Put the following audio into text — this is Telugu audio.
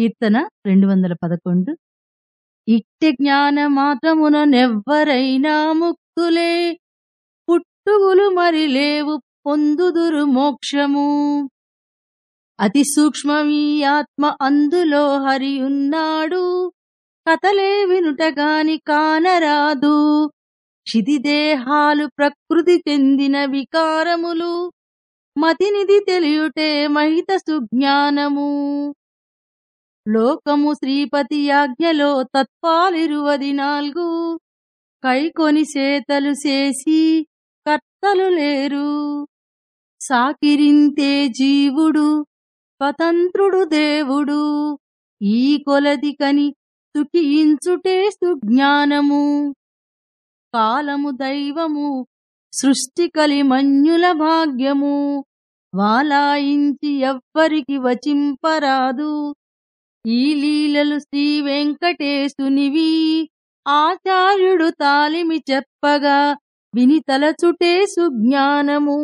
కీర్తన రెండు వందల పదకొండు. ఇట్టి జ్ఞాన మాత్రమున నెవ్వరైనా ముక్తులే పుట్టుగులు మరి లేవు పొందుదురు మోక్షము. అతి సూక్ష్మమీ ఆత్మ అందులో హరి ఉన్నాడు కథలే వినుటగాని కానరాదు. క్షితిదేహాలు ప్రకృతి చెందిన వికారములు మతినిధి తెలియుటే మహిత సుజ్ఞానము. లోకము శ్రీపతి యాజ్ఞలో తత్పాలిరువది నాలుగు. కైకొని సేతలు చేసి కర్తలు లేరు. సాకిరింతే జీవుడు స్వతంత్రుడు దేవుడు. ఈ కొలది కని తుకించుటే సుజ్ఞానము. కాలము దైవము సృష్టి కలిమన్యుల భాగ్యము. వాలాయించి ఎవ్వరికి వచింపరాదు. ఈ లీలలు శ్రీ వెంకటేశునివి. ఆచార్యుడు తాలిమి చెప్పగా విని తలచుటే సుజ్ఞానము.